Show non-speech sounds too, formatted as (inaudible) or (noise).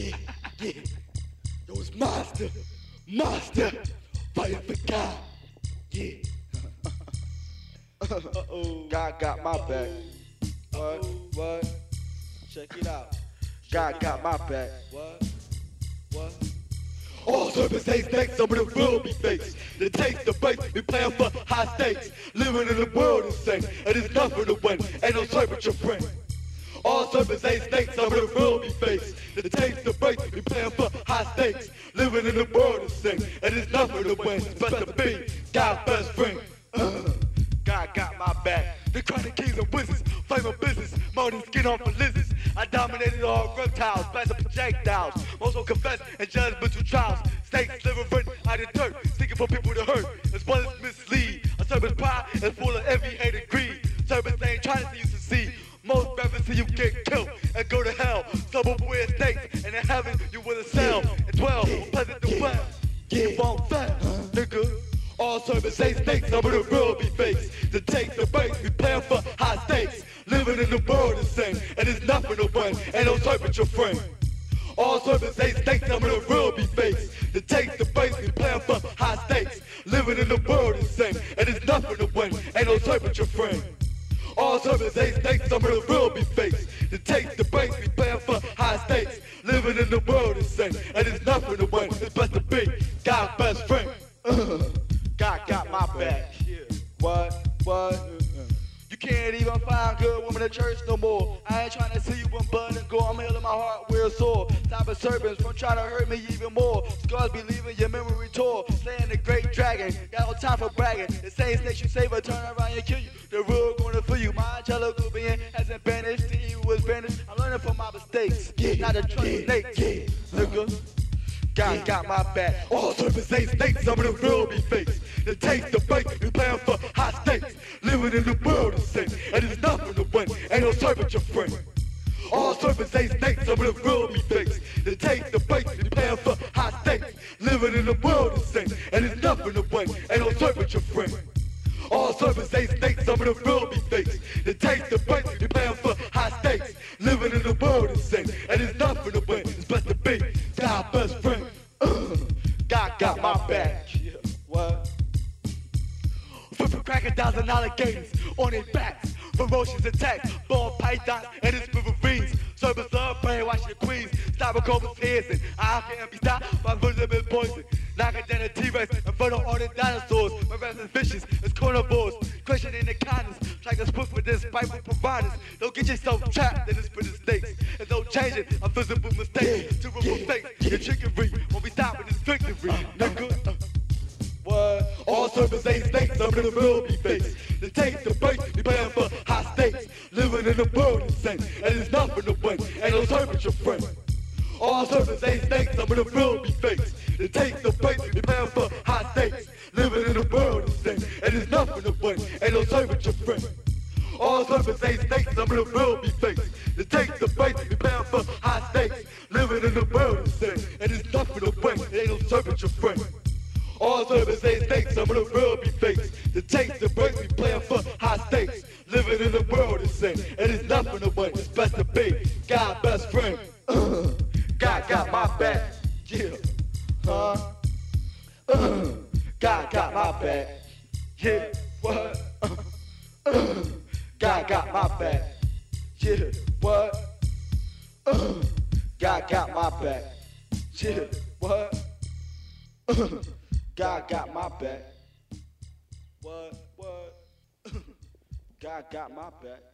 Yeah, yeah. Yo, it's master, monster, fighting for God. Yeah. Uh-oh. God got my back. What? What? Check it out. God got my back. What? What? All serpents hate snakes, some of the real be fakes. The taste the base, we playing for high stakes. Living in the world insane, and it's nothing to win. Ain't no serpent your friend. All serpents hate snakes, some of the real be fakes. The taste in the world insane, and it's nothing to win. But to be God's best friend. Uh, God got my back. The chronic kings and wizards, flame of business, than skin off for lizards. I dominated all reptiles, blast projectiles. Most will confess and judge but trials. Snakes slithering out of dirt, seeking for people to hurt, as well as mislead. A serpent's pride is full of envy, excel. And 12, pleasant to well. You won't fail, nigga. All serpents say snakes, some of the real be fakes. To take the bait, we playing for high stakes. Living in the world insane, and it's nothing to win. Ain't no serpent your friend. All serpents say snakes, some of the real be fakes. To take the bait, we playing for high stakes. Living in the world insane, and it's nothing to win. Ain't no serpent your friend. All serpents say snakes, some of the real be fakes. To take the bait, we playing for high stakes. Living in the world is insane, and it's nothing to win. It's best to be God's best friend. Uh. God got my back. What? What? You can't even find good women in church no more. I ain't trying to see you in blood and gore. I'm healing my heart where it's sore. Stopping serpents from trying to hurt me even more. Scars be leaving your memory tore. Saying the great dragon, got no time for bragging. The same snakes you save will turn around and kill you. The real gonna feel you. My angelical being hasn't banished. The evil was banished. I'm learning from my mistakes. Not a trust snakes. Nigga. God got my back. All ain't snakes, of the real be fakes. The taste the bait, we playing for high stakes. Living in the world insane, and it's nothing to win. Ain't no serpent your friend. All ain't snakes, of the real be fakes. The taste the bait, we playing for high stakes. Living in the world insane, and it's nothing to win. Ain't no serpent your friend. Flipping crocodiles and alligators on their backs. Ferocious attacks, ball pythons and its riverines. Serpents love brainwash the queens. A heads and I can't be stopped by vitamin poison. Knocking down a T-Rex in front of all the dinosaurs. My rest is vicious as carnivores. Questioning the kindness. Try to split with this spiteful providers. Don't get yourself trapped in this for the stakes. And don't change it. A visible mistake. To remove fakes. Your trickery. When we stop with this victory. Uh, Nigga. Serpents ain't snakes, some of them will be fakes. The taste the bait, we paying for high stakes. Living in the world insane, and it's nothing to win. Ain't no serpent your friend. All serpents ain't snakes, some of them will be fakes. The taste the bait, we paying for high stakes. Living in the world insane, and it's nothing to win. Ain't no serpent your friend. All serpents ain't snakes, some of them will be fakes. The taste the bait, we paying for high stakes. Living in the world insane, and it's nothing to win. Ain't no serpent your friend. All serpents ain't snakes, some of the real be fakes. The taste the breaks, we playing for high stakes. Living in the world is insane, and it's nothing to win. It's best to be God's best friend. Uh, God got my back, yeah. Huh? Uh, God got my back, yeah. What? Uh, God got my back, yeah. What? God got my back, yeah. What? God got my back. What? What? (coughs) God got my back.